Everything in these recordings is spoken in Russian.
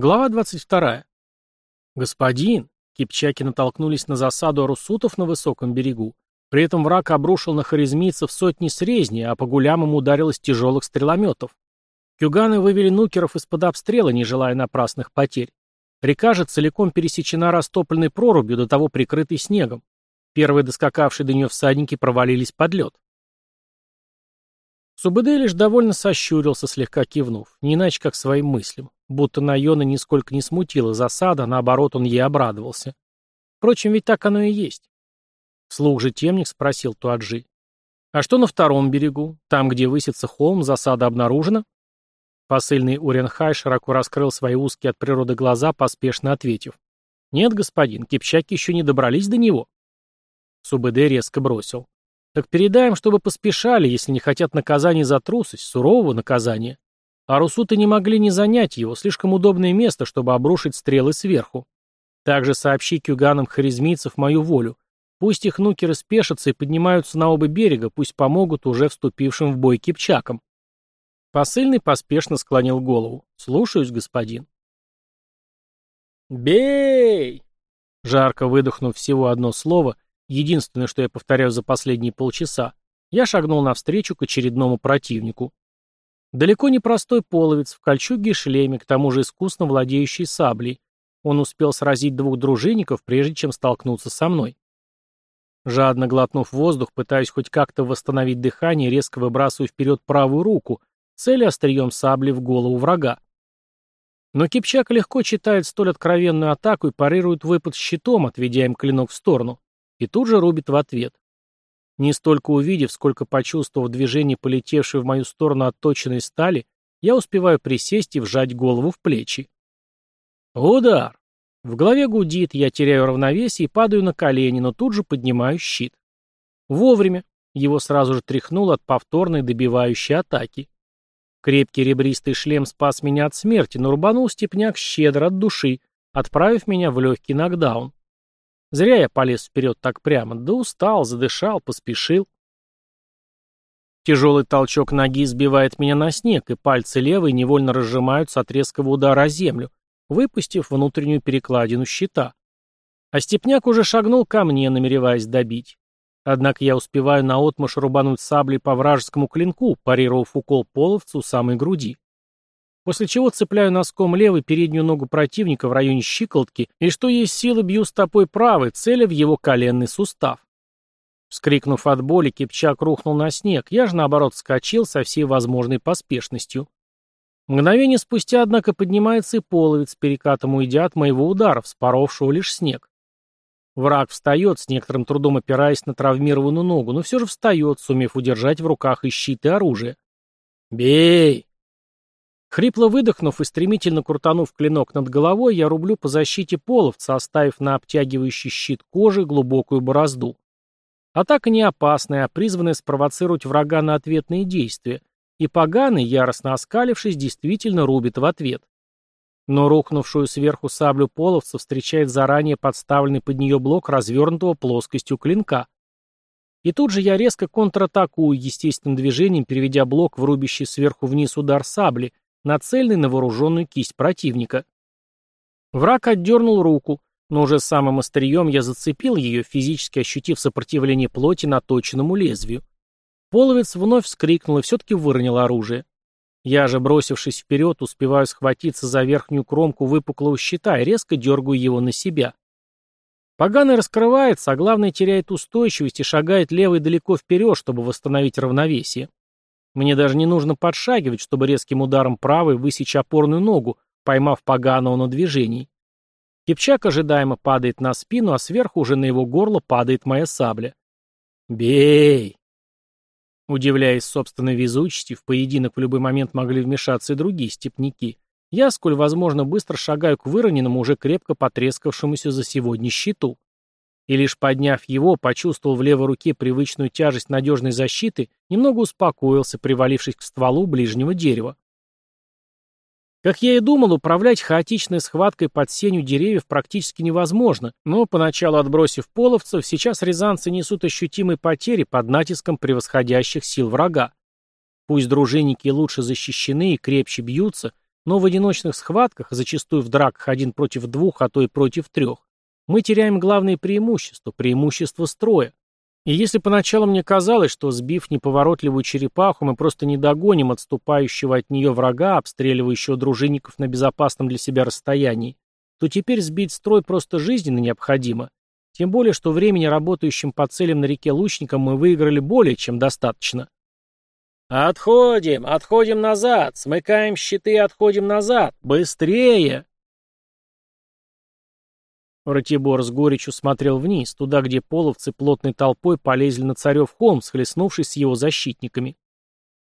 Глава 22. Господин, кипчаки натолкнулись на засаду арусутов на высоком берегу. При этом враг обрушил на харизмийцев сотни срезней, а по гулям им ударилось тяжелых стрелометов. Кюганы вывели нукеров из-под обстрела, не желая напрасных потерь. Река же целиком пересечена растопленной прорубью, до того прикрытой снегом. Первые доскакавшие до нее всадники провалились под лед. Субэдэ лишь довольно сощурился, слегка кивнув, не иначе как своим мыслям. Будто Найона нисколько не смутила засада, наоборот, он ей обрадовался. Впрочем, ведь так оно и есть. Вслух же темник спросил Туаджи. «А что на втором берегу? Там, где высится холм, засада обнаружена?» Посыльный Уренхай широко раскрыл свои узкие от природы глаза, поспешно ответив. «Нет, господин, кипчаки еще не добрались до него». Субэдэ резко бросил. Так передаем, чтобы поспешали, если не хотят наказания за трусость, сурового наказания. А русуты не могли не занять его, слишком удобное место, чтобы обрушить стрелы сверху. Также сообщи кюганам харизмийцев мою волю. Пусть их нукеры спешатся и поднимаются на оба берега, пусть помогут уже вступившим в бой кипчакам. Посыльный поспешно склонил голову. «Слушаюсь, господин». «Бей!» Жарко выдохнув всего одно слово, Единственное, что я повторяю за последние полчаса, я шагнул навстречу к очередному противнику. Далеко не простой половец, в кольчуге и шлеме, к тому же искусно владеющий саблей. Он успел сразить двух дружинников, прежде чем столкнуться со мной. Жадно глотнув воздух, пытаясь хоть как-то восстановить дыхание, резко выбрасываю вперед правую руку, целя острием сабли в голову врага. Но Кипчак легко читает столь откровенную атаку и парирует выпад щитом, отведя им клинок в сторону и тут же рубит в ответ. Не столько увидев, сколько почувствовав движение полетевшей в мою сторону отточенной стали, я успеваю присесть и вжать голову в плечи. Удар! В голове гудит, я теряю равновесие и падаю на колени, но тут же поднимаю щит. Вовремя. Его сразу же тряхнуло от повторной добивающей атаки. Крепкий ребристый шлем спас меня от смерти, но рубанул степняк щедро от души, отправив меня в легкий нокдаун. Зря я полез вперед так прямо, да устал, задышал, поспешил. Тяжелый толчок ноги сбивает меня на снег, и пальцы левой невольно разжимаются от резкого удара о землю, выпустив внутреннюю перекладину щита. А степняк уже шагнул ко мне, намереваясь добить. Однако я успеваю наотмашь рубануть саблей по вражескому клинку, парировав укол половцу самой груди после чего цепляю носком левой переднюю ногу противника в районе щиколотки и что есть силы бью стопой правой, целя в его коленный сустав. Вскрикнув от боли, Кипчак рухнул на снег, я же, наоборот, вскочил со всей возможной поспешностью. Мгновение спустя, однако, поднимается и половец, перекатом уйдя от моего удара, вспоровшего лишь снег. Враг встает, с некоторым трудом опираясь на травмированную ногу, но все же встает, сумев удержать в руках и щит, и оружие. «Бей!» Хрипло выдохнув и стремительно крутанув клинок над головой, я рублю по защите половца, оставив на обтягивающий щит кожи глубокую борозду. Атака не опасная, а призванная спровоцировать врага на ответные действия, и поганый, яростно оскалившись, действительно рубит в ответ. Но рухнувшую сверху саблю половца встречает заранее подставленный под нее блок развернутого плоскостью клинка. И тут же я резко контратакую естественным движением, переведя блок в рубящий сверху вниз удар сабли, нацеленный на вооруженную кисть противника. Враг отдернул руку, но уже самым острием я зацепил ее, физически ощутив сопротивление плоти наточенному лезвию. Половец вновь вскрикнул и все-таки выронил оружие. Я же, бросившись вперед, успеваю схватиться за верхнюю кромку выпуклого щита и резко дергаю его на себя. Поганый раскрывается, а главное теряет устойчивость и шагает левой далеко вперед, чтобы восстановить равновесие. Мне даже не нужно подшагивать, чтобы резким ударом правой высечь опорную ногу, поймав поганого на движении. Кипчак ожидаемо падает на спину, а сверху уже на его горло падает моя сабля. «Бей!» Удивляясь собственной везучести, в поединок в любой момент могли вмешаться и другие степняки. Я, сколь возможно, быстро шагаю к выроненному, уже крепко потрескавшемуся за сегодня щиту и лишь подняв его, почувствовал в левой руке привычную тяжесть надежной защиты, немного успокоился, привалившись к стволу ближнего дерева. Как я и думал, управлять хаотичной схваткой под сенью деревьев практически невозможно, но, поначалу отбросив половцев, сейчас рязанцы несут ощутимые потери под натиском превосходящих сил врага. Пусть дружинники лучше защищены и крепче бьются, но в одиночных схватках, зачастую в драках один против двух, а то и против трех, мы теряем главное преимущество – преимущество строя. И если поначалу мне казалось, что, сбив неповоротливую черепаху, мы просто не догоним отступающего от нее врага, обстреливающего дружинников на безопасном для себя расстоянии, то теперь сбить строй просто жизненно необходимо. Тем более, что времени работающим по целям на реке лучникам мы выиграли более чем достаточно. «Отходим! Отходим назад! Смыкаем щиты и отходим назад! Быстрее!» Ратибор с горечью смотрел вниз, туда, где половцы плотной толпой полезли на царев холм, схлестнувшись с его защитниками.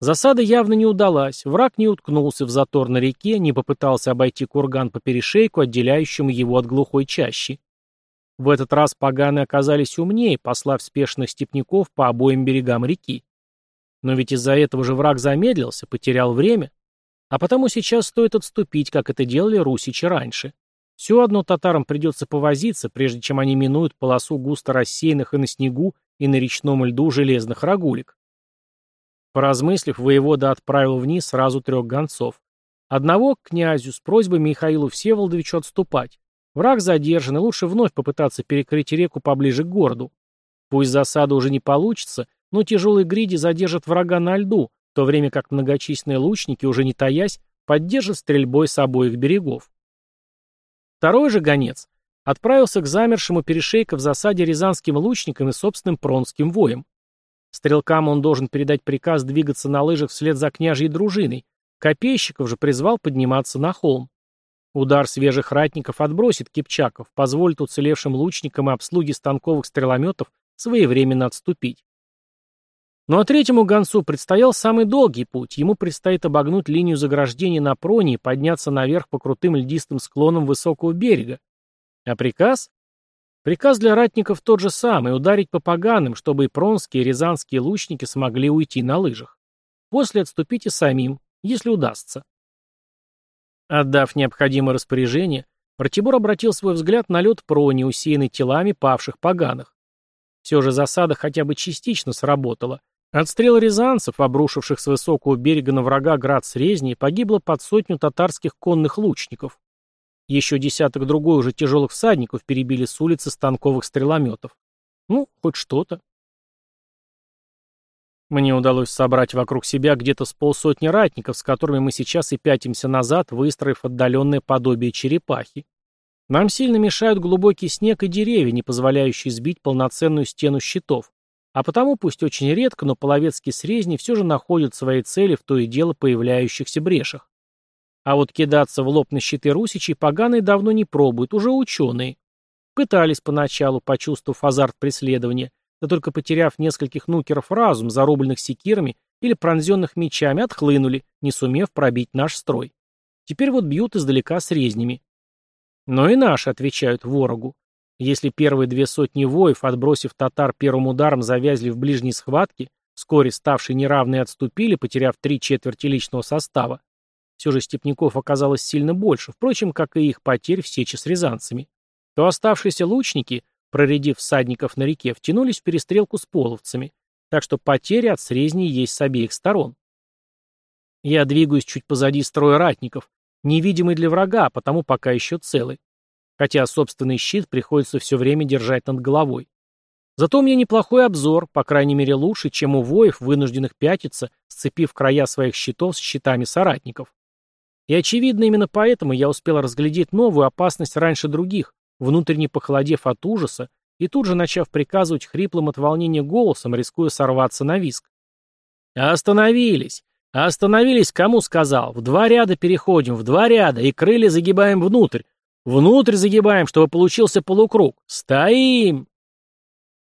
Засада явно не удалась, враг не уткнулся в затор на реке, не попытался обойти курган по перешейку, отделяющему его от глухой чащи. В этот раз поганы оказались умнее, послав спешных степняков по обоим берегам реки. Но ведь из-за этого же враг замедлился, потерял время. А потому сейчас стоит отступить, как это делали русичи раньше. Все одно татарам придется повозиться, прежде чем они минуют полосу густо рассеянных и на снегу, и на речном льду железных рогулек. Поразмыслив, воевода отправил вниз сразу трех гонцов. Одного к князю с просьбой Михаилу Всеволодовичу отступать. Враг задержан, и лучше вновь попытаться перекрыть реку поближе к городу. Пусть засада уже не получится, но тяжелые гриди задержат врага на льду, в то время как многочисленные лучники, уже не таясь, поддержат стрельбой с обоих берегов. Второй же гонец отправился к замершему перешейка в засаде рязанским лучникам и собственным пронским воем. Стрелкам он должен передать приказ двигаться на лыжах вслед за княжьей дружиной, копейщиков же призвал подниматься на холм. Удар свежих ратников отбросит кипчаков, позволит уцелевшим лучникам и обслуге станковых стрелометов своевременно отступить. Ну а третьему гонцу предстоял самый долгий путь. Ему предстоит обогнуть линию заграждения на проне и подняться наверх по крутым льдистым склонам высокого берега. А приказ? Приказ для ратников тот же самый — ударить по поганым, чтобы и пронские, и рязанские лучники смогли уйти на лыжах. После отступите самим, если удастся. Отдав необходимое распоряжение, Ратибор обратил свой взгляд на лед прони, усеянный телами павших поганых. Все же засада хотя бы частично сработала, Отстрел рязанцев, обрушивших с высокого берега на врага град с Резни, погибло под сотню татарских конных лучников. Еще десяток другой уже тяжелых всадников перебили с улицы станковых стрелометов. Ну, хоть что-то. Мне удалось собрать вокруг себя где-то с полсотни ратников, с которыми мы сейчас и пятимся назад, выстроив отдаленное подобие черепахи. Нам сильно мешают глубокий снег и деревья, не позволяющие сбить полноценную стену щитов. А потому, пусть очень редко, но половецкие срезни все же находят свои цели в то и дело появляющихся брешах. А вот кидаться в лоб на щиты русичей поганые давно не пробуют, уже ученые. Пытались поначалу, почувствовав азарт преследования, да только потеряв нескольких нукеров разум, зарубленных секирами или пронзенных мечами, отхлынули, не сумев пробить наш строй. Теперь вот бьют издалека с резнями. Но и наши отвечают ворогу. Если первые две сотни воев, отбросив татар первым ударом, завязли в ближней схватке, вскоре ставшие неравные отступили, потеряв три четверти личного состава, все же степняков оказалось сильно больше, впрочем, как и их потерь в сече с рязанцами, то оставшиеся лучники, проредив всадников на реке, втянулись в перестрелку с половцами, так что потери от срезней есть с обеих сторон. Я двигаюсь чуть позади строя ратников, невидимый для врага, а потому пока еще целый хотя собственный щит приходится все время держать над головой. Зато у меня неплохой обзор, по крайней мере лучше, чем у воев, вынужденных пятиться, сцепив края своих щитов с щитами соратников. И очевидно, именно поэтому я успел разглядеть новую опасность раньше других, внутренне похолодев от ужаса и тут же начав приказывать хриплым от волнения голосом, рискуя сорваться на виск. «Остановились! Остановились, кому сказал! В два ряда переходим, в два ряда, и крылья загибаем внутрь, Внутрь загибаем, чтобы получился полукруг. Стоим!»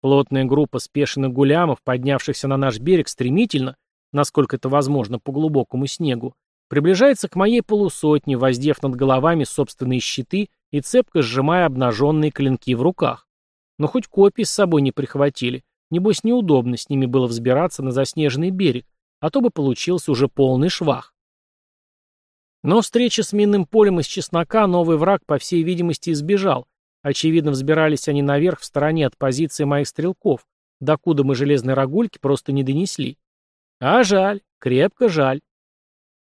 Плотная группа спешенных гулямов, поднявшихся на наш берег стремительно, насколько это возможно по глубокому снегу, приближается к моей полусотне, воздев над головами собственные щиты и цепко сжимая обнаженные клинки в руках. Но хоть копии с собой не прихватили, небось неудобно с ними было взбираться на заснеженный берег, а то бы получился уже полный швах. Но встреча с минным полем из чеснока новый враг, по всей видимости, избежал. Очевидно, взбирались они наверх в стороне от позиции моих стрелков, докуда мы железной рогульки просто не донесли. А жаль, крепко жаль.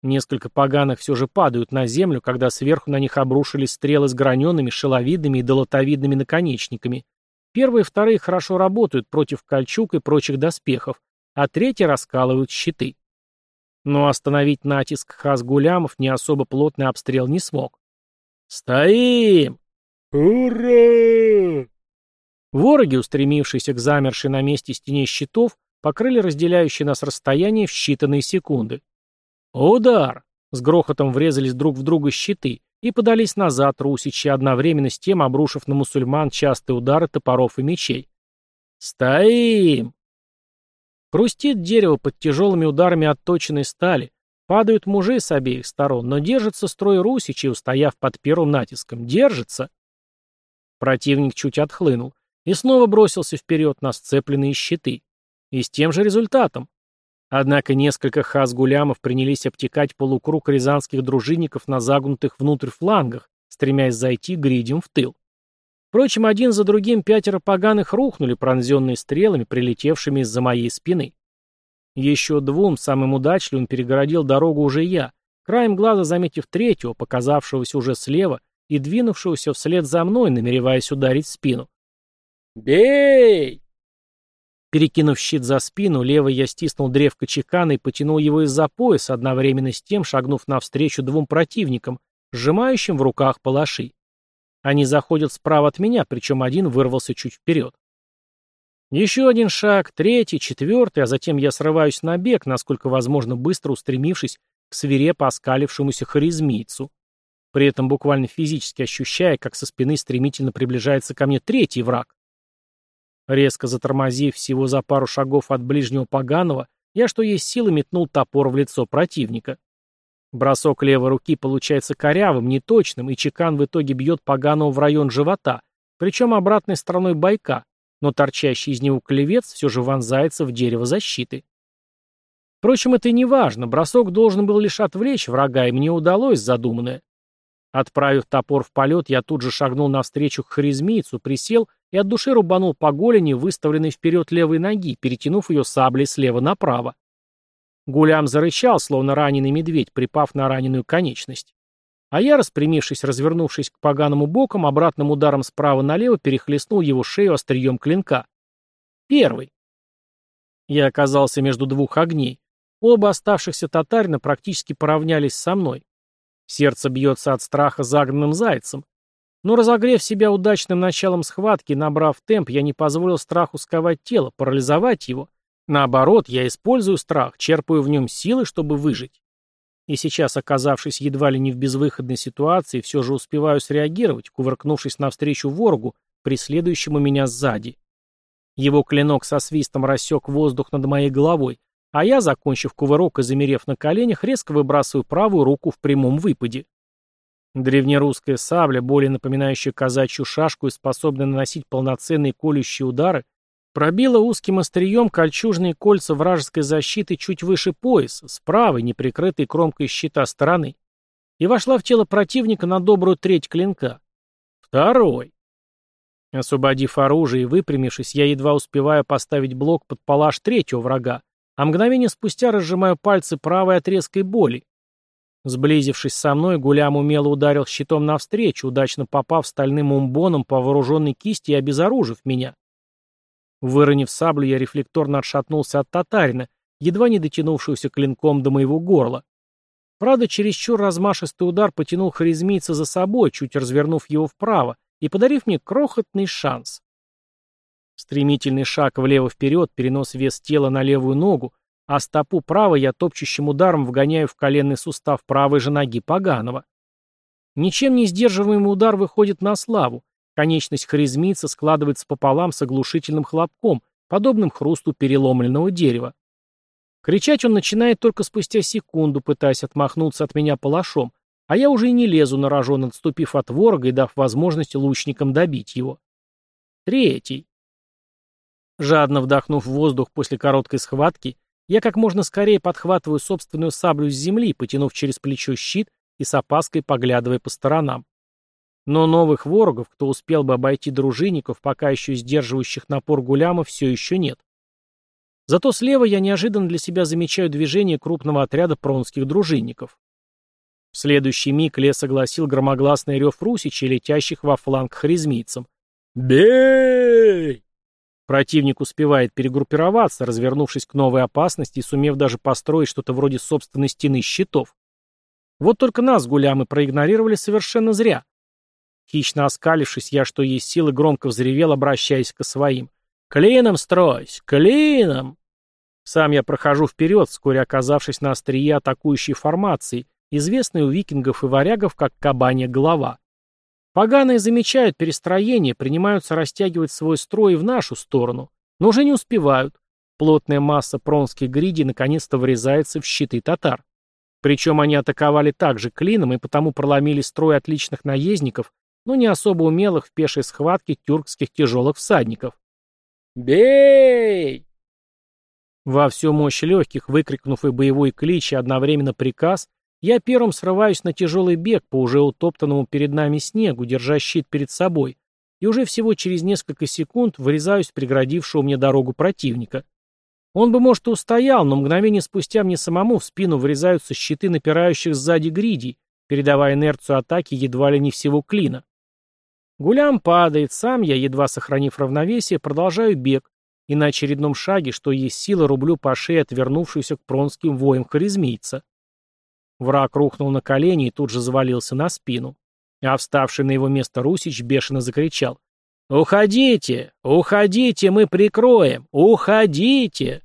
Несколько поганых все же падают на землю, когда сверху на них обрушились стрелы с граненными, шеловидными и долотовидными наконечниками. Первые и вторые хорошо работают против кольчуг и прочих доспехов, а третьи раскалывают щиты. Но остановить натиск хас-гулямов не особо плотный обстрел не смог. «Стоим!» «Ура!» Вороги, устремившиеся к замершей на месте стене щитов, покрыли разделяющее нас расстояние в считанные секунды. Удар! С грохотом врезались друг в друга щиты и подались назад русичи, одновременно с тем обрушив на мусульман частые удары топоров и мечей. «Стоим!» Хрустит дерево под тяжелыми ударами отточенной стали, падают мужи с обеих сторон, но держится строй русичей, устояв под первым натиском. Держится! Противник чуть отхлынул и снова бросился вперед на сцепленные щиты. И с тем же результатом. Однако несколько хас-гулямов принялись обтекать полукруг рязанских дружинников на загнутых внутрь флангах, стремясь зайти гридем в тыл. Впрочем, один за другим пятеро поганых рухнули, пронзенные стрелами, прилетевшими из-за моей спины. Еще двум, самым удачливым, перегородил дорогу уже я, краем глаза заметив третьего, показавшегося уже слева, и двинувшегося вслед за мной, намереваясь ударить в спину. «Бей!» Перекинув щит за спину, левой я стиснул древко чекана и потянул его из-за пояса, одновременно с тем шагнув навстречу двум противникам, сжимающим в руках палаши. Они заходят справа от меня, причем один вырвался чуть вперед. Еще один шаг, третий, четвертый, а затем я срываюсь на бег, насколько возможно быстро устремившись к свирепо оскалившемуся харизмийцу при этом буквально физически ощущая, как со спины стремительно приближается ко мне третий враг. Резко затормозив всего за пару шагов от ближнего поганого, я что есть силы метнул топор в лицо противника. Бросок левой руки получается корявым, неточным, и чекан в итоге бьет поганого в район живота, причем обратной стороной байка, но торчащий из него клевец все же вонзается в дерево защиты. Впрочем, это и не важно, бросок должен был лишь отвлечь врага, и мне удалось задуманное. Отправив топор в полет, я тут же шагнул навстречу к харизмийцу, присел и от души рубанул по голени, выставленной вперед левой ноги, перетянув ее саблей слева направо. Гулям зарычал, словно раненый медведь, припав на раненую конечность. А я, распрямившись, развернувшись к поганому боком, обратным ударом справа налево перехлестнул его шею острием клинка. Первый. Я оказался между двух огней. Оба оставшихся татарина практически поравнялись со мной. Сердце бьется от страха загнанным зайцем. Но разогрев себя удачным началом схватки, набрав темп, я не позволил страху сковать тело, парализовать его. Наоборот, я использую страх, черпаю в нем силы, чтобы выжить. И сейчас, оказавшись едва ли не в безвыходной ситуации, все же успеваю среагировать, кувыркнувшись навстречу ворогу, преследующему меня сзади. Его клинок со свистом рассек воздух над моей головой, а я, закончив кувырок и замерев на коленях, резко выбрасываю правую руку в прямом выпаде. Древнерусская сабля, более напоминающая казачью шашку и способная наносить полноценные колющие удары, пробила узким острием кольчужные кольца вражеской защиты чуть выше пояса, с правой, неприкрытой кромкой щита стороны, и вошла в тело противника на добрую треть клинка. Второй. Освободив оружие и выпрямившись, я едва успеваю поставить блок под палаш третьего врага, а мгновение спустя разжимаю пальцы правой отрезкой боли. Сблизившись со мной, Гулям умело ударил щитом навстречу, удачно попав стальным умбоном по вооруженной кисти и обезоружив меня. Выронив саблю, я рефлекторно отшатнулся от татарина, едва не дотянувшегося клинком до моего горла. Правда, чересчур размашистый удар потянул харизмийца за собой, чуть развернув его вправо и подарив мне крохотный шанс. Стремительный шаг влево-вперед, перенос вес тела на левую ногу, а стопу правой я топчущим ударом вгоняю в коленный сустав правой же ноги Поганого. Ничем не сдерживаемый удар выходит на славу. Конечность харизмийца складывается пополам с оглушительным хлопком, подобным хрусту переломленного дерева. Кричать он начинает только спустя секунду, пытаясь отмахнуться от меня палашом, а я уже и не лезу на рожон, отступив от ворога и дав возможность лучникам добить его. Третий. Жадно вдохнув воздух после короткой схватки, я как можно скорее подхватываю собственную саблю с земли, потянув через плечо щит и с опаской поглядывая по сторонам. Но новых ворогов, кто успел бы обойти дружинников, пока еще сдерживающих напор гулямов, все еще нет. Зато слева я неожиданно для себя замечаю движение крупного отряда пронских дружинников. В следующий миг лес огласил громогласный рев русичей, летящих во фланг харизмийцам. «Бей!» Противник успевает перегруппироваться, развернувшись к новой опасности и сумев даже построить что-то вроде собственной стены щитов. Вот только нас, гулямы, проигнорировали совершенно зря. Хищно оскалившись, я, что есть силы, громко взревел, обращаясь к своим. «Клином стройсь! Клином!» Сам я прохожу вперед, вскоре оказавшись на острие атакующей формации, известной у викингов и варягов как кабанья голова. Поганые замечают перестроение, принимаются растягивать свой строй в нашу сторону, но уже не успевают. Плотная масса пронских гриди наконец-то врезается в щиты татар. Причем они атаковали также клином и потому проломили строй отличных наездников, но не особо умелых в пешей схватке тюркских тяжелых всадников. «Бей!» Во всю мощь легких, выкрикнув и боевой клич, и одновременно приказ, я первым срываюсь на тяжелый бег по уже утоптанному перед нами снегу, держа щит перед собой, и уже всего через несколько секунд вырезаюсь в преградившего мне дорогу противника. Он бы, может, и устоял, но мгновение спустя мне самому в спину врезаются щиты напирающих сзади гридей, передавая инерцию атаки едва ли не всего клина. Гулям падает, сам я, едва сохранив равновесие, продолжаю бег, и на очередном шаге, что есть сила, рублю по шее отвернувшуюся к пронским воям харизмийца. Враг рухнул на колени и тут же завалился на спину. А вставший на его место Русич бешено закричал. «Уходите! Уходите! Мы прикроем! Уходите!»